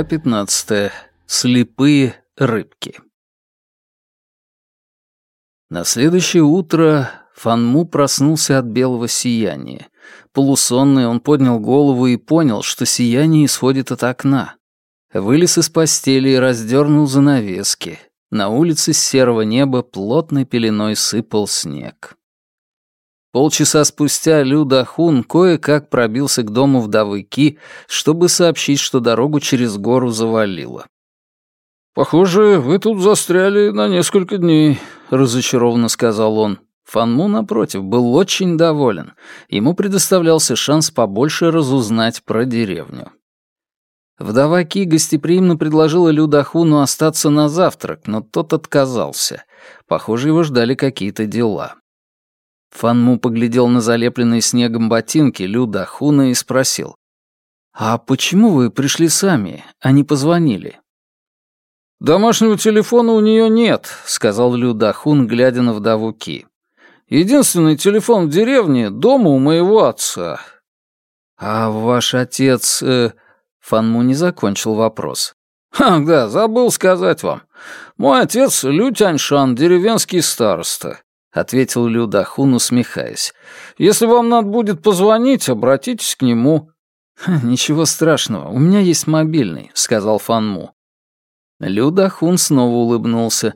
Глава 15. Слепые рыбки. На следующее утро Фанму проснулся от белого сияния. Полусонный он поднял голову и понял, что сияние исходит от окна. Вылез из постели и раздернул занавески. На улице с серого неба плотной пеленой сыпал снег. Полчаса спустя Лю Дахун кое-как пробился к дому вдовы Ки, чтобы сообщить, что дорогу через гору завалило. «Похоже, вы тут застряли на несколько дней», — разочарованно сказал он. Фанму, напротив, был очень доволен. Ему предоставлялся шанс побольше разузнать про деревню. Вдова Ки гостеприимно предложила Лю Дахуну остаться на завтрак, но тот отказался. Похоже, его ждали какие-то дела. Фанму поглядел на залепленные снегом ботинки Лю Дахуна и спросил. «А почему вы пришли сами, а не позвонили?» «Домашнего телефона у нее нет», — сказал Лю Дахун, глядя на вдову Ки. «Единственный телефон в деревне — дома у моего отца». «А ваш отец...» э... Фанму не закончил вопрос. «Ах, да, забыл сказать вам. Мой отец Лю Тяньшан, деревенский староста. — ответил Лю Дахун, усмехаясь. «Если вам надо будет позвонить, обратитесь к нему». «Ничего страшного, у меня есть мобильный», — сказал Фанму. Лю Дахун снова улыбнулся.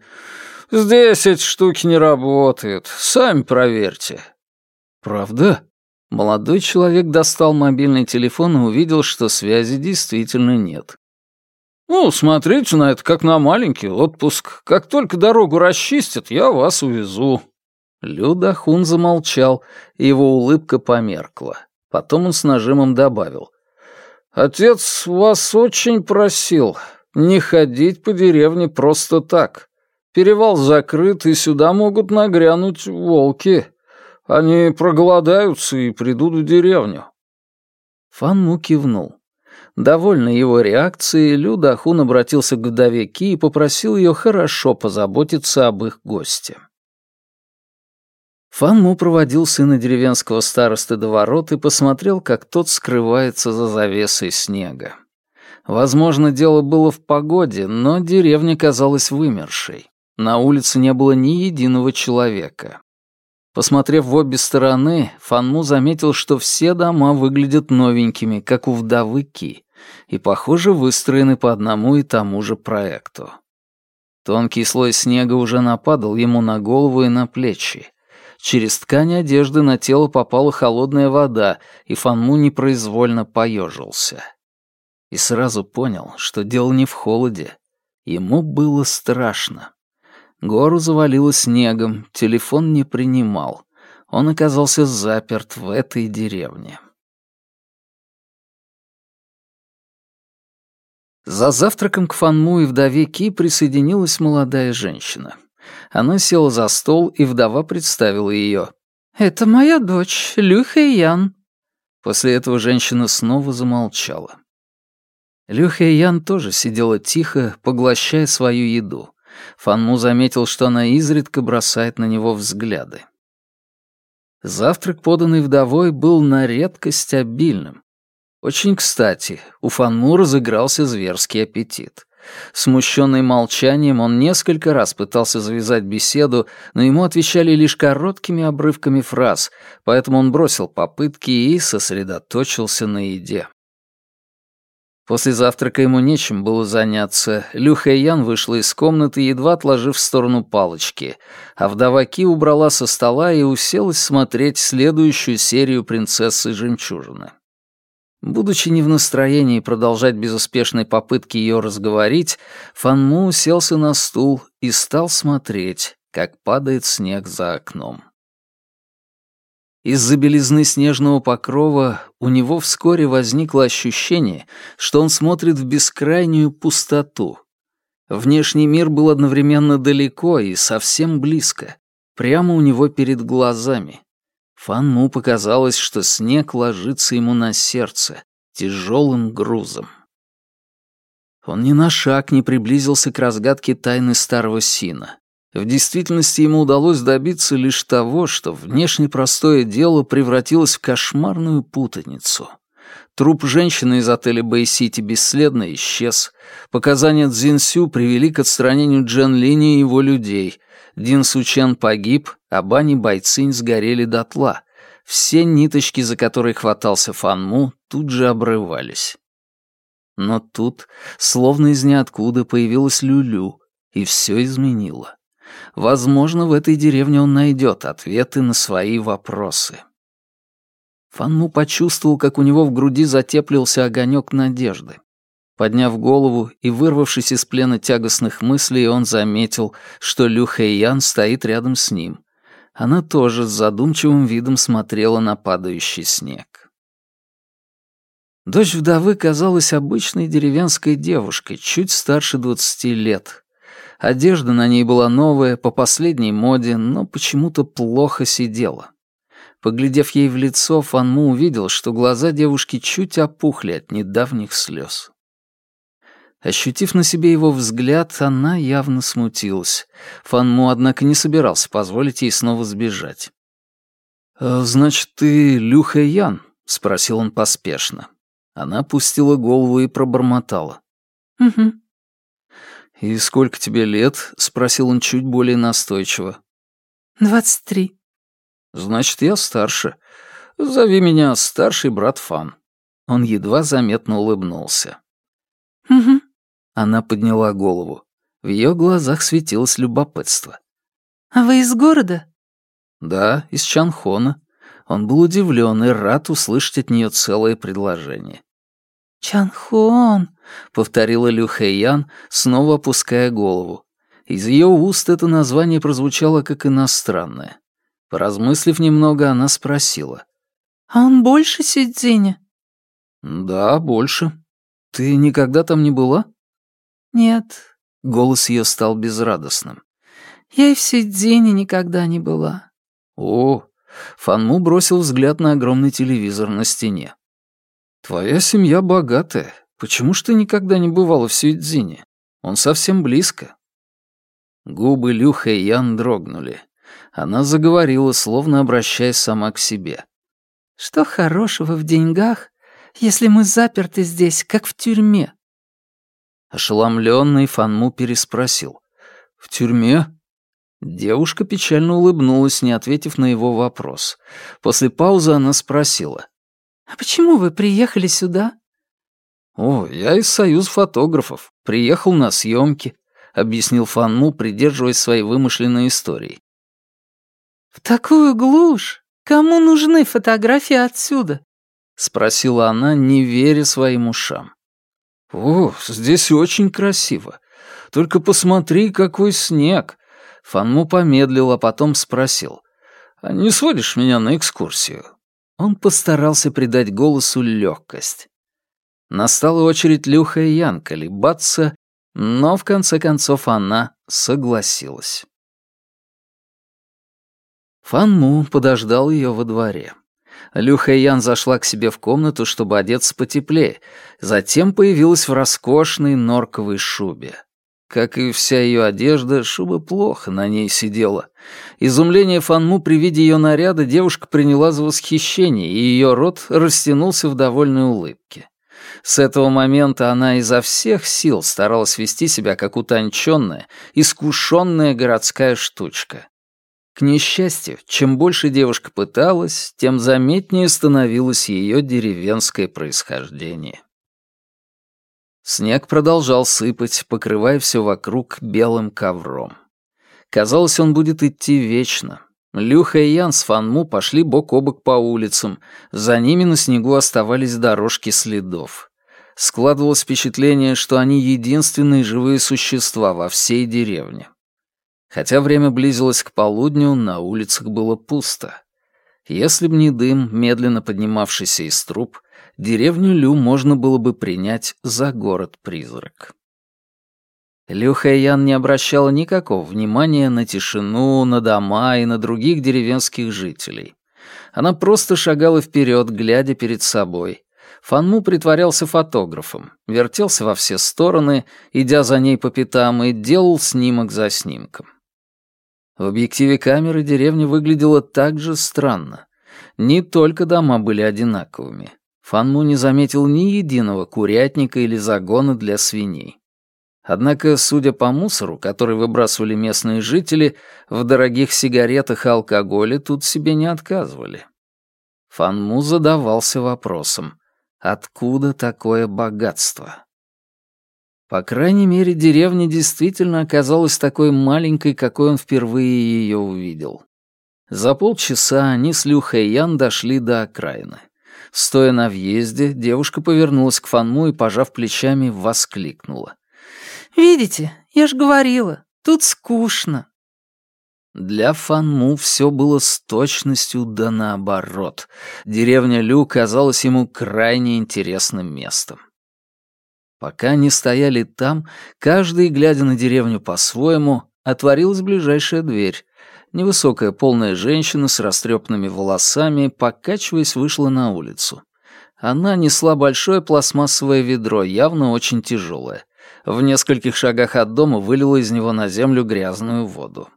«Здесь эти штуки не работают. Сами проверьте». «Правда?» Молодой человек достал мобильный телефон и увидел, что связи действительно нет. «Ну, смотрите на это как на маленький отпуск. Как только дорогу расчистят, я вас увезу», Люда Хун замолчал, и его улыбка померкла. Потом он с нажимом добавил. «Отец вас очень просил не ходить по деревне просто так. Перевал закрыт, и сюда могут нагрянуть волки. Они проголодаются и придут в деревню». Фанму кивнул. Довольный его реакцией, Люда Хун обратился к вдове Ки и попросил ее хорошо позаботиться об их госте. Фанму проводил сына деревенского старосты до ворот и посмотрел, как тот скрывается за завесой снега. Возможно, дело было в погоде, но деревня казалась вымершей. На улице не было ни единого человека. Посмотрев в обе стороны, Фанму заметил, что все дома выглядят новенькими, как у вдовы Ки, и, похоже, выстроены по одному и тому же проекту. Тонкий слой снега уже нападал ему на голову и на плечи. Через ткань одежды на тело попала холодная вода, и Фанму непроизвольно поежился. И сразу понял, что дело не в холоде. Ему было страшно. Гору завалило снегом, телефон не принимал. Он оказался заперт в этой деревне. За завтраком к Фанму и вдове Ки присоединилась молодая женщина. Она села за стол, и вдова представила ее. «Это моя дочь, Люха Ян». После этого женщина снова замолчала. Люха Ян тоже сидела тихо, поглощая свою еду. Фанму заметил, что она изредка бросает на него взгляды. Завтрак, поданный вдовой, был на редкость обильным. Очень кстати, у Фанму разыгрался зверский аппетит. Смущенный молчанием, он несколько раз пытался завязать беседу, но ему отвечали лишь короткими обрывками фраз, поэтому он бросил попытки и сосредоточился на еде. После завтрака ему нечем было заняться. Лю Ян вышла из комнаты, едва отложив в сторону палочки, а вдова Ки убрала со стола и уселась смотреть следующую серию «Принцессы жемчужины». Будучи не в настроении продолжать безуспешные попытки ее разговорить, Фанму уселся на стул и стал смотреть, как падает снег за окном. Из-за белизны снежного покрова у него вскоре возникло ощущение, что он смотрит в бескрайнюю пустоту. Внешний мир был одновременно далеко и совсем близко, прямо у него перед глазами. Фанму показалось, что снег ложится ему на сердце тяжелым грузом. Он ни на шаг не приблизился к разгадке тайны старого Сина. В действительности ему удалось добиться лишь того, что внешне простое дело превратилось в кошмарную путаницу. Труп женщины из отеля Бэй-Сити бесследно исчез. Показания Цзинсю привели к отстранению Джен Лини и его людей. Дин Сучен погиб, а Бани Байцинь сгорели дотла. Все ниточки, за которые хватался Фанму, тут же обрывались. Но тут, словно из ниоткуда, появилась Люлю, и все изменило. Возможно, в этой деревне он найдет ответы на свои вопросы. Фанму почувствовал, как у него в груди затеплился огонек надежды. Подняв голову и вырвавшись из плена тягостных мыслей, он заметил, что Лю Хэйян стоит рядом с ним. Она тоже с задумчивым видом смотрела на падающий снег. Дочь вдовы казалась обычной деревенской девушкой, чуть старше двадцати лет. Одежда на ней была новая, по последней моде, но почему-то плохо сидела. Поглядев ей в лицо, Фанму увидел, что глаза девушки чуть опухли от недавних слез. Ощутив на себе его взгляд, она явно смутилась. Фанму, однако, не собирался позволить ей снова сбежать. «Э, «Значит, ты Люха Ян?» — спросил он поспешно. Она опустила голову и пробормотала. «Угу». «И сколько тебе лет?» — спросил он чуть более настойчиво. «Двадцать три». «Значит, я старше. Зови меня старший брат Фан». Он едва заметно улыбнулся. «Угу». Она подняла голову. В ее глазах светилось любопытство. «А вы из города?» «Да, из Чанхона». Он был удивлен и рад услышать от нее целое предложение. «Чанхон», — повторила Лю Хэйян, снова опуская голову. Из ее уст это название прозвучало как иностранное. Поразмыслив немного, она спросила. «А он больше Сюдзиня?» «Да, больше. Ты никогда там не была?» «Нет». Голос ее стал безрадостным. «Я и в Сюдзине никогда не была». «О!» Фанму бросил взгляд на огромный телевизор на стене. «Твоя семья богатая. Почему ж ты никогда не бывала в Сюдзине? Он совсем близко». Губы Люха и Ян дрогнули. Она заговорила, словно обращаясь сама к себе. «Что хорошего в деньгах, если мы заперты здесь, как в тюрьме?» Ошеломленный Фанму переспросил. «В тюрьме?» Девушка печально улыбнулась, не ответив на его вопрос. После паузы она спросила. «А почему вы приехали сюда?» «О, я из Союза фотографов. Приехал на съемки», — объяснил Фанму, придерживаясь своей вымышленной истории. «В такую глушь? Кому нужны фотографии отсюда?» — спросила она, не веря своим ушам. «О, здесь очень красиво. Только посмотри, какой снег!» Фанму помедлил, а потом спросил. «А не сводишь меня на экскурсию?» Он постарался придать голосу легкость. Настала очередь Люха и Ян колебаться, но в конце концов она согласилась. Фанму подождал ее во дворе. Лю Хэйян зашла к себе в комнату, чтобы одеться потеплее, затем появилась в роскошной норковой шубе. Как и вся ее одежда, шуба плохо на ней сидела. Изумление Фанму при виде ее наряда девушка приняла за восхищение, и ее рот растянулся в довольной улыбке. С этого момента она изо всех сил старалась вести себя как утонченная, искушенная городская штучка. К несчастью, чем больше девушка пыталась, тем заметнее становилось ее деревенское происхождение. Снег продолжал сыпать, покрывая все вокруг белым ковром. Казалось, он будет идти вечно. Люха и Ян с Фанму пошли бок о бок по улицам, за ними на снегу оставались дорожки следов. Складывалось впечатление, что они единственные живые существа во всей деревне. Хотя время близилось к полудню, на улицах было пусто. Если б не дым, медленно поднимавшийся из труб, деревню Лю можно было бы принять за город-призрак. Лю Хэйян не обращала никакого внимания на тишину, на дома и на других деревенских жителей. Она просто шагала вперед, глядя перед собой. Фанму притворялся фотографом, вертелся во все стороны, идя за ней по пятам, и делал снимок за снимком. В объективе камеры деревня выглядела так же странно. Не только дома были одинаковыми. Фанму не заметил ни единого курятника или загона для свиней. Однако, судя по мусору, который выбрасывали местные жители, в дорогих сигаретах и алкоголе тут себе не отказывали. Фанму задавался вопросом, откуда такое богатство? По крайней мере, деревня действительно оказалась такой маленькой, какой он впервые ее увидел. За полчаса они с Люхой Ян дошли до окраины. Стоя на въезде, девушка повернулась к Фанму и, пожав плечами, воскликнула. «Видите, я ж говорила, тут скучно». Для Фанму все было с точностью да наоборот. Деревня Лю казалась ему крайне интересным местом. Пока они стояли там, каждый, глядя на деревню по-своему, отворилась ближайшая дверь. Невысокая полная женщина с растрепанными волосами, покачиваясь, вышла на улицу. Она несла большое пластмассовое ведро, явно очень тяжелое. В нескольких шагах от дома вылила из него на землю грязную воду.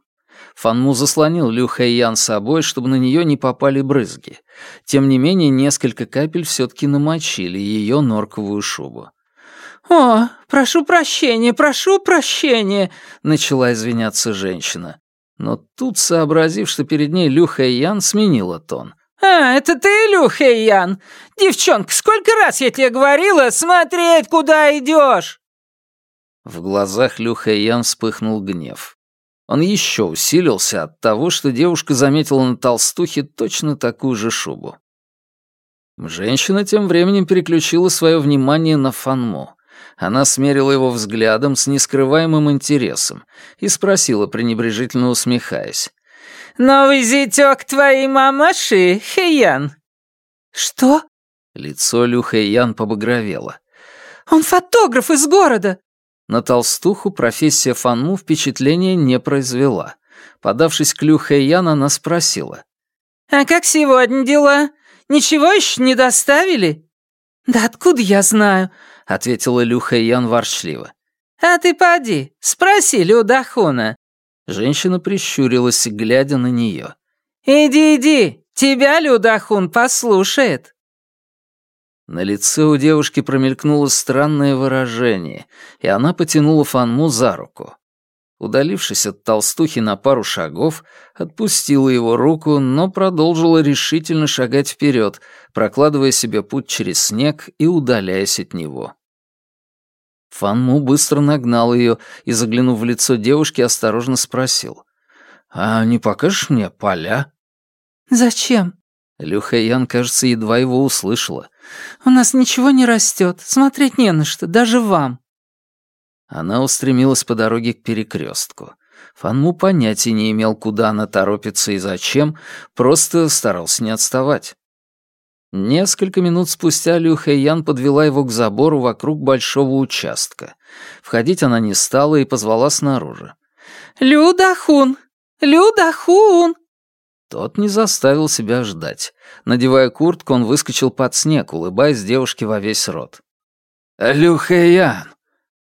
Фанму заслонил Лю Хэйян собой, чтобы на нее не попали брызги. Тем не менее, несколько капель все-таки намочили ее норковую шубу. «О, прошу прощения, прошу прощения!» — начала извиняться женщина. Но тут, сообразив, что перед ней Лю Хэйян, сменила тон. «А, это ты, Лю Хэйян? Девчонка, сколько раз я тебе говорила смотреть, куда идешь?» В глазах Лю Хэйян вспыхнул гнев. Он еще усилился от того, что девушка заметила на толстухе точно такую же шубу. Женщина тем временем переключила свое внимание на Фанму. Она смерила его взглядом с нескрываемым интересом и спросила, пренебрежительно усмехаясь. «Новый зятёк твоей мамаши, Хэйян?» «Что?» Лицо Лю Хэйян побагровело. «Он фотограф из города!» На толстуху профессия Фанму впечатления не произвела. Подавшись к Лю Хэйян, она спросила. «А как сегодня дела? Ничего еще не доставили?» «Да откуда я знаю?» — ответила Лю Хэйян ворчливо. «А ты поди, спроси Лю Дахуна». Женщина прищурилась, глядя на нее. «Иди, иди, тебя Лю Дахун послушает». На лице у девушки промелькнуло странное выражение, и она потянула Фанму за руку. Удалившись от толстухи на пару шагов, отпустила его руку, но продолжила решительно шагать вперед, прокладывая себе путь через снег и удаляясь от него. Фанму быстро нагнал ее и, заглянув в лицо девушки, осторожно спросил. «А не покажешь мне поля?» «Зачем?» Люха Ян, кажется, едва его услышала. «У нас ничего не растет, смотреть не на что, даже вам». Она устремилась по дороге к перекрестку. Фанму понятия не имел, куда она торопится и зачем, просто старался не отставать. Несколько минут спустя Лю Хэйян подвела его к забору вокруг большого участка. Входить она не стала и позвала снаружи. «Лю Дахун! Лю Дахун!» Тот не заставил себя ждать. Надевая куртку, он выскочил под снег, улыбаясь девушке во весь рот. «Люхэян!»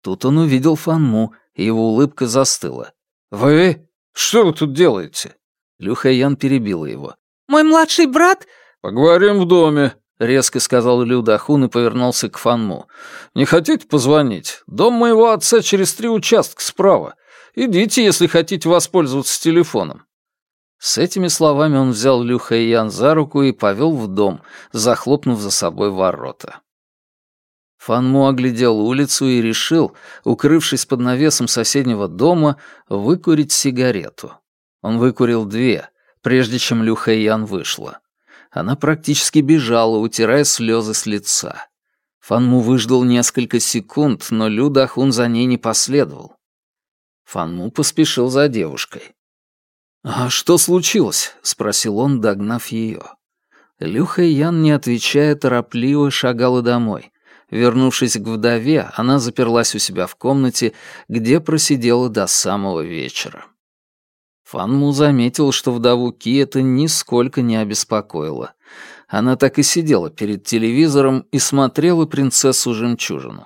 Тут он увидел Фанму, и его улыбка застыла. «Вы? Что вы тут делаете?» Люхэян перебила его. «Мой младший брат...» «Поговорим в доме», — резко сказал Лю Дахун и повернулся к Фанму. «Не хотите позвонить? Дом моего отца через три участка справа. Идите, если хотите воспользоваться телефоном». С этими словами он взял Лю Хэйян за руку и повел в дом, захлопнув за собой ворота. Фанму оглядел улицу и решил, укрывшись под навесом соседнего дома, выкурить сигарету. Он выкурил две, прежде чем Лю Хэйян вышла. Она практически бежала, утирая слезы с лица. Фанму выждал несколько секунд, но Лю Дахун за ней не последовал. Фанму поспешил за девушкой. «А что случилось?» — спросил он, догнав ее. Люха Ян, не отвечая, торопливо шагала домой. Вернувшись к вдове, она заперлась у себя в комнате, где просидела до самого вечера. Фанму заметил, что вдову Ки это нисколько не обеспокоило. Она так и сидела перед телевизором и смотрела принцессу-жемчужину.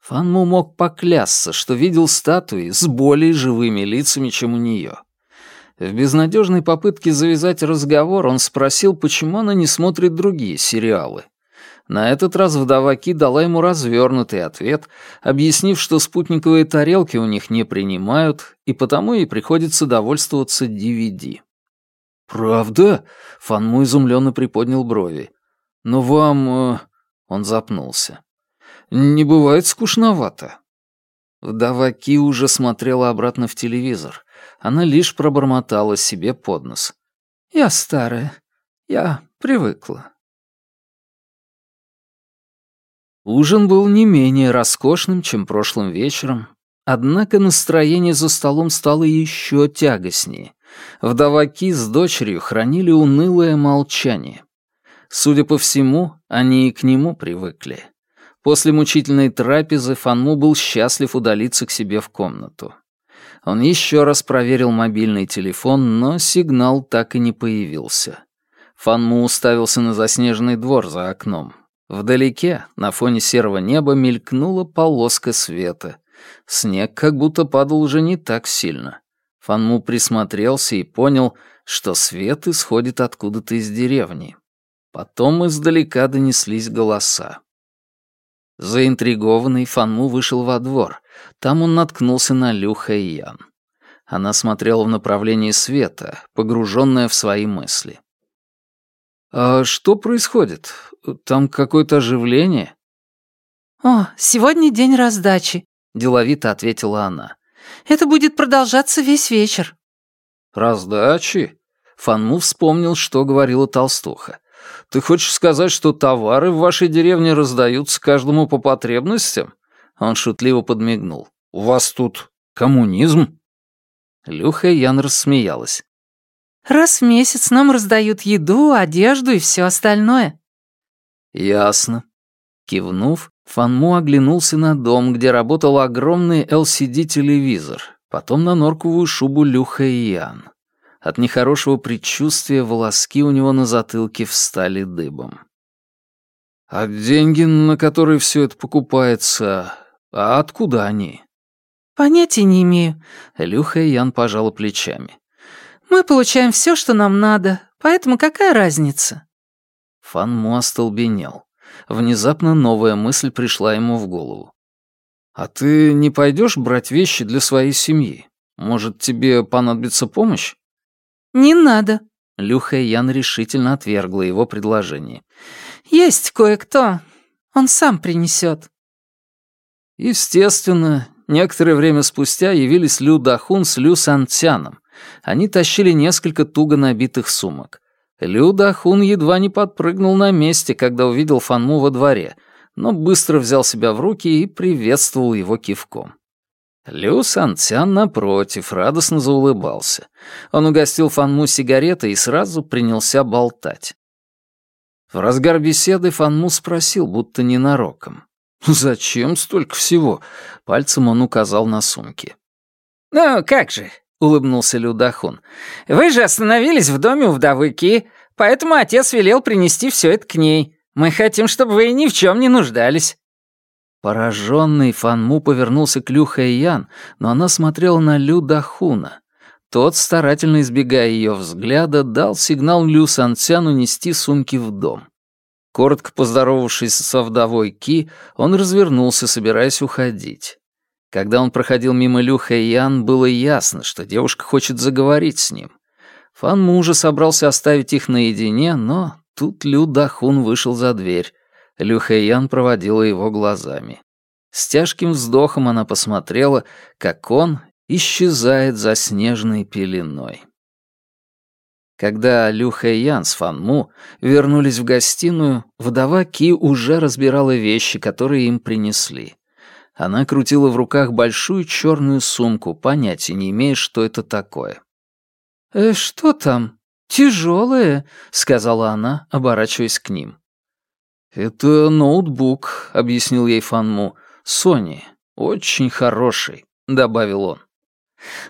Фанму мог поклясться, что видел статуи с более живыми лицами, чем у нее. В безнадежной попытке завязать разговор он спросил, почему она не смотрит другие сериалы. На этот раз вдова Ки дала ему развернутый ответ, объяснив, что спутниковые тарелки у них не принимают, и потому ей приходится довольствоваться DVD. «Правда?» — Фанму изумленно приподнял брови. «Но вам...» э... Он запнулся. «Не бывает скучновато». Вдова Ки уже смотрела обратно в телевизор. Она лишь пробормотала себе под нос. «Я старая. Я привыкла». Ужин был не менее роскошным, чем прошлым вечером, однако настроение за столом стало еще тягостнее. Вдова Ки с дочерью хранили унылое молчание. Судя по всему, они и к нему привыкли. После мучительной трапезы Фанму был счастлив удалиться к себе в комнату. Он еще раз проверил мобильный телефон, но сигнал так и не появился. Фанму уставился на заснеженный двор за окном. Вдалеке, на фоне серого неба, мелькнула полоска света. Снег как будто падал уже не так сильно. Фанму присмотрелся и понял, что свет исходит откуда-то из деревни. Потом издалека донеслись голоса. Заинтригованный Фанму вышел во двор. Там он наткнулся на Лю Хэйян. Она смотрела в направлении света, погруженная в свои мысли. «А что происходит? Там какое-то оживление?» «О, сегодня день раздачи», — деловито ответила она. «Это будет продолжаться весь вечер». «Раздачи?» Фанму вспомнил, что говорила толстуха. «Ты хочешь сказать, что товары в вашей деревне раздаются каждому по потребностям?» Он шутливо подмигнул. «У вас тут коммунизм?» Люха Ян рассмеялась. Раз в месяц нам раздают еду, одежду и все остальное». «Ясно». Кивнув, Фанму оглянулся на дом, где работал огромный LCD-телевизор, потом на норковую шубу Люха и Ян. От нехорошего предчувствия волоски у него на затылке встали дыбом. «А деньги, на которые все это покупается, а откуда они?» «Понятия не имею», — Люха и Ян пожала плечами. Мы получаем все, что нам надо, поэтому какая разница?» Фан Му остолбенел. Внезапно новая мысль пришла ему в голову. «А ты не пойдешь брать вещи для своей семьи? Может, тебе понадобится помощь?» «Не надо», — Люха Ян решительно отвергла его предложение. «Есть кое-кто. Он сам принесет». Естественно, некоторое время спустя явились Лю Дахун с Лю Сантяном, они тащили несколько туго набитых сумок. Люда Хун едва не подпрыгнул на месте, когда увидел Фанму во дворе, но быстро взял себя в руки и приветствовал его кивком. Лю Сантян, напротив, радостно заулыбался. Он угостил Фанму сигаретой и сразу принялся болтать. В разгар беседы Фанму спросил, будто ненароком. «Зачем столько всего?» Пальцем он указал на сумки. «Ну, как же, улыбнулся Людахун. «Вы же остановились в доме у вдовы Ки, поэтому отец велел принести все это к ней. Мы хотим, чтобы вы ни в чем не нуждались». Пораженный Фанму повернулся к Лю Хэйян, но она смотрела на Лю Дахуна. Тот, старательно избегая ее взгляда, дал сигнал Лю Санцяну нести сумки в дом. Коротко поздоровавшись со вдовой Ки, он развернулся, собираясь уходить. Когда он проходил мимо Лю Хэйян, было ясно, что девушка хочет заговорить с ним. Фан Му уже собрался оставить их наедине, но тут Лю Дахун вышел за дверь. Лю Хэйян проводила его глазами. С тяжким вздохом она посмотрела, как он исчезает за снежной пеленой. Когда Лю Хэйян с Фан Му вернулись в гостиную, вдова Ки уже разбирала вещи, которые им принесли. Она крутила в руках большую черную сумку, понятия не имея, что это такое. «Э, «Что там? Тяжелое?» — сказала она, оборачиваясь к ним. «Это ноутбук», — объяснил ей Фанму. «Сони. Очень хороший», — добавил он.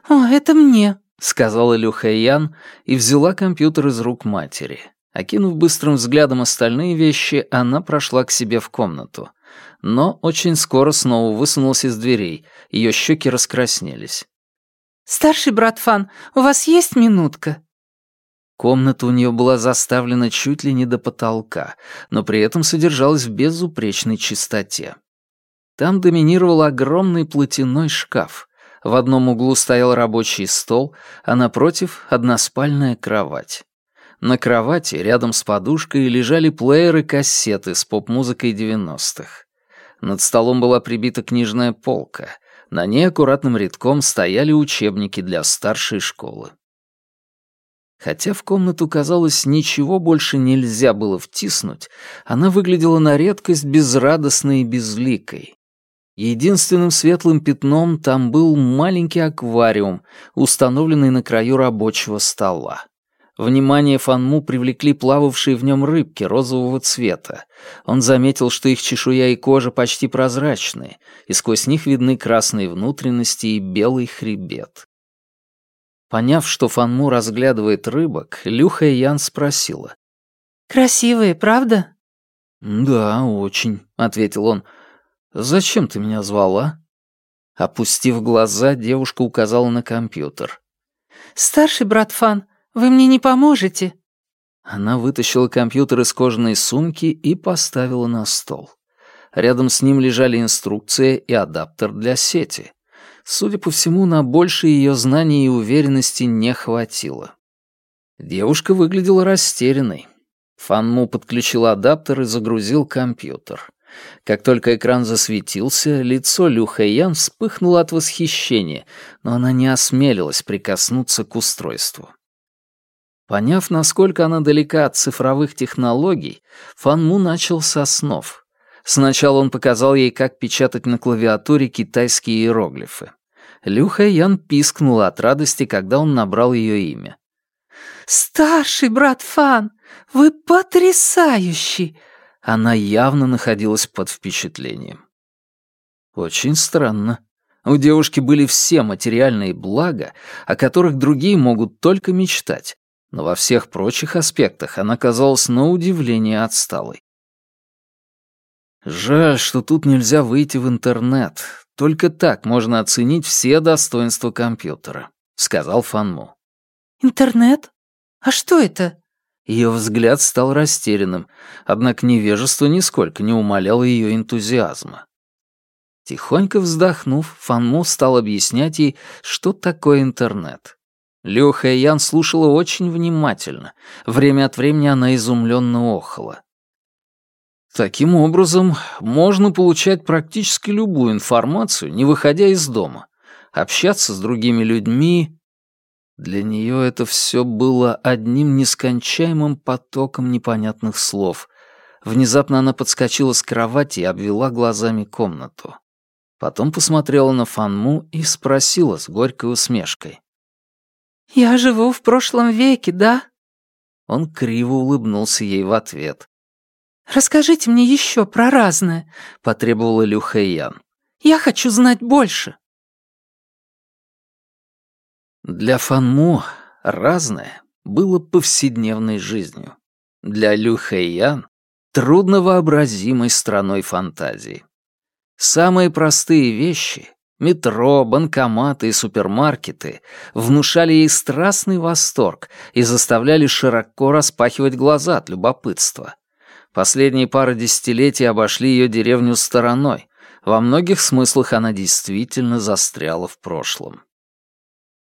«О, это мне», — сказала Лю Хэйян и взяла компьютер из рук матери. Окинув быстрым взглядом остальные вещи, она прошла к себе в комнату но очень скоро снова высунулась из дверей. Ее щеки раскраснелись. «Старший брат Фан, у вас есть минутка?» Комната у нее была заставлена чуть ли не до потолка, но при этом содержалась в безупречной чистоте. Там доминировал огромный платяной шкаф. В одном углу стоял рабочий стол, а напротив — односпальная кровать. На кровати, рядом с подушкой, лежали плееры-кассеты с поп-музыкой 90-х. Над столом была прибита книжная полка. На ней аккуратным рядком стояли учебники для старшей школы. Хотя в комнату, казалось, ничего больше нельзя было втиснуть, она выглядела на редкость безрадостной и безликой. Единственным светлым пятном там был маленький аквариум, установленный на краю рабочего стола. Внимание Фанму привлекли плававшие в нем рыбки розового цвета. Он заметил, что их чешуя и кожа почти прозрачные, и сквозь них видны красные внутренности и белый хребет. Поняв, что Фанму разглядывает рыбок, Люха Ян спросила. «Красивые, правда?» «Да, очень», — ответил он. «Зачем ты меня звала?» Опустив глаза, девушка указала на компьютер. «Старший брат Фан, вы мне не поможете?» Она вытащила компьютер из кожаной сумки и поставила на стол. Рядом с ним лежали инструкция и адаптер для сети. Судя по всему, на больше ее знаний и уверенности не хватило. Девушка выглядела растерянной. Фанму подключил адаптер и загрузил компьютер. Как только экран засветился, лицо Лю Хэйян вспыхнуло от восхищения, но она не осмелилась прикоснуться к устройству. Поняв, насколько она далека от цифровых технологий, Фан Му начал со снов. Сначала он показал ей, как печатать на клавиатуре китайские иероглифы. Лю Хэйян пискнула от радости, когда он набрал ее имя. «Старший брат Фан, вы потрясающий!» Она явно находилась под впечатлением. Очень странно. У девушки были все материальные блага, о которых другие могут только мечтать, но во всех прочих аспектах она казалась на удивление отсталой. Жаль, что тут нельзя выйти в интернет. Только так можно оценить все достоинства компьютера, сказал Фанму. Интернет? А что это? Ее взгляд стал растерянным, однако невежество нисколько не умаляло ее энтузиазма. Тихонько вздохнув, Фанму стал объяснять ей, что такое интернет. Лю Ян слушала очень внимательно. Время от времени она изумленно охала. Таким образом, можно получать практически любую информацию, не выходя из дома, общаться с другими людьми, для нее это все было одним нескончаемым потоком непонятных слов. Внезапно она подскочила с кровати и обвела глазами комнату. Потом посмотрела на Фанму и спросила с горькой усмешкой. «Я живу в прошлом веке, да?» Он криво улыбнулся ей в ответ. «Расскажите мне еще про разное», — потребовала Лю Хэйян. «Я хочу знать больше». Для Фанму разное было повседневной жизнью. Для Лю Хэйян — трудновообразимой страной фантазии. Самые простые вещи — метро, банкоматы и супермаркеты — внушали ей страстный восторг и заставляли широко распахивать глаза от любопытства. Последние пары десятилетий обошли ее деревню стороной. Во многих смыслах она действительно застряла в прошлом.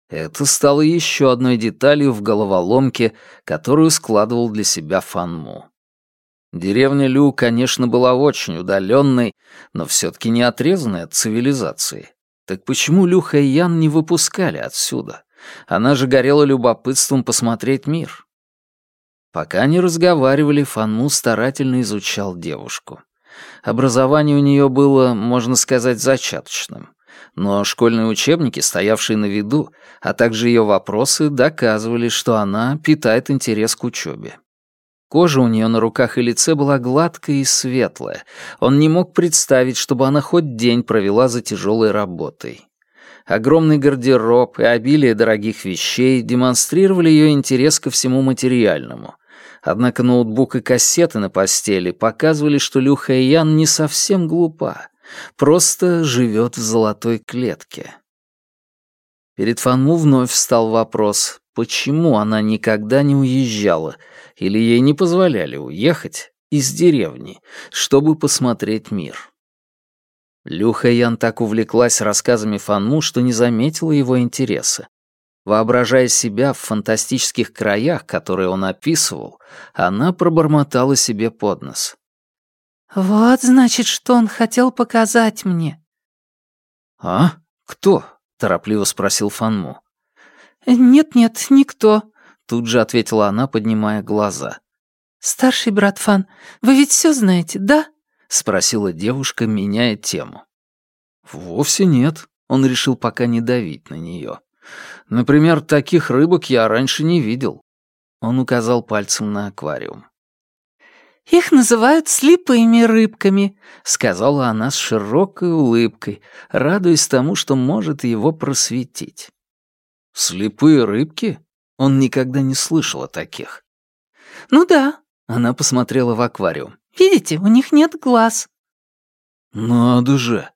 Это стало еще одной деталью в головоломке, которую складывал для себя Фанму. Деревня Лю, конечно, была очень удаленной, но все-таки не отрезанной от цивилизации. Так почему Лю Хэйян не выпускали отсюда? Она же горела любопытством посмотреть мир. Пока они разговаривали, Фанму старательно изучал девушку. Образование у нее было, можно сказать, зачаточным но школьные учебники, стоявшие на виду, а также ее вопросы доказывали, что она питает интерес к учебе. Кожа у нее на руках и лице была гладкая и светлая. Он не мог представить, чтобы она хоть день провела за тяжелой работой. Огромный гардероб и обилие дорогих вещей демонстрировали ее интерес ко всему материальному. Однако ноутбук и кассеты на постели показывали, что Лю Хэйян не совсем глупа. Просто живет в золотой клетке. Перед Фанму вновь встал вопрос, почему она никогда не уезжала, или ей не позволяли уехать из деревни, чтобы посмотреть мир. Люха Ян так увлеклась рассказами Фанму, что не заметила его интереса. Воображая себя в фантастических краях, которые он описывал, она пробормотала себе под нос. «Вот, значит, что он хотел показать мне». «А? Кто?» — торопливо спросил Фанму. «Нет-нет, никто», — тут же ответила она, поднимая глаза. «Старший брат Фан, вы ведь все знаете, да?» — спросила девушка, меняя тему. «Вовсе нет», — он решил пока не давить на нее. «Например, таких рыбок я раньше не видел». Он указал пальцем на аквариум. «Их называют слепыми рыбками», — сказала она с широкой улыбкой, радуясь тому, что может его просветить. «Слепые рыбки?» Он никогда не слышал о таких. «Ну да», — она посмотрела в аквариум. «Видите, у них нет глаз». «Надо же!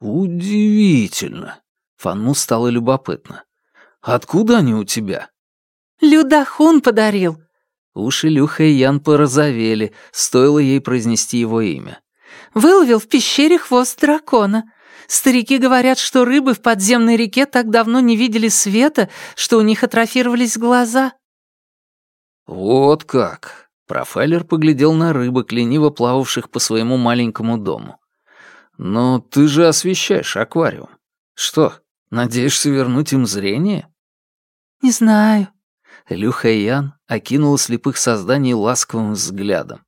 Удивительно!» Фанму стало любопытно. «Откуда они у тебя?» «Людахун подарил», Уши Люха и Ян порозовели, стоило ей произнести его имя. «Выловил в пещере хвост дракона. Старики говорят, что рыбы в подземной реке так давно не видели света, что у них атрофировались глаза». «Вот как!» Профайлер поглядел на рыбок, лениво плававших по своему маленькому дому. «Но ты же освещаешь аквариум. Что, надеешься вернуть им зрение?» «Не знаю», Люха Ян окинула слепых созданий ласковым взглядом.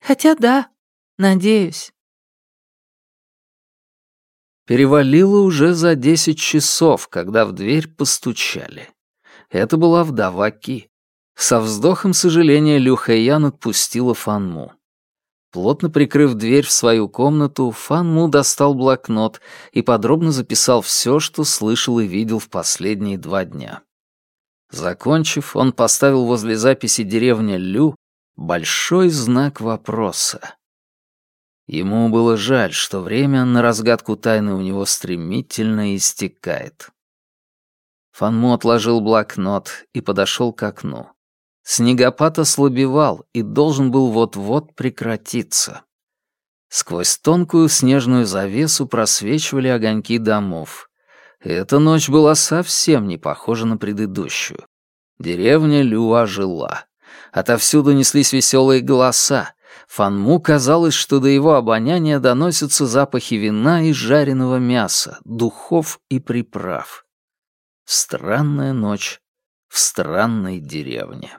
«Хотя да, надеюсь». Перевалило уже за десять часов, когда в дверь постучали. Это была вдова Ки. Со вздохом сожаления Люха Ян отпустила Фанму. Плотно прикрыв дверь в свою комнату, Фанму достал блокнот и подробно записал все, что слышал и видел в последние два дня. Закончив, он поставил возле записи «Деревня Лю» большой знак вопроса. Ему было жаль, что время на разгадку тайны у него стремительно истекает. Фанму отложил блокнот и подошел к окну. Снегопад ослабевал и должен был вот-вот прекратиться. Сквозь тонкую снежную завесу просвечивали огоньки домов. Эта ночь была совсем не похожа на предыдущую. Деревня Люа жила. Отовсюду неслись веселые голоса. Фанму казалось, что до его обоняния доносятся запахи вина и жареного мяса, духов и приправ. Странная ночь в странной деревне.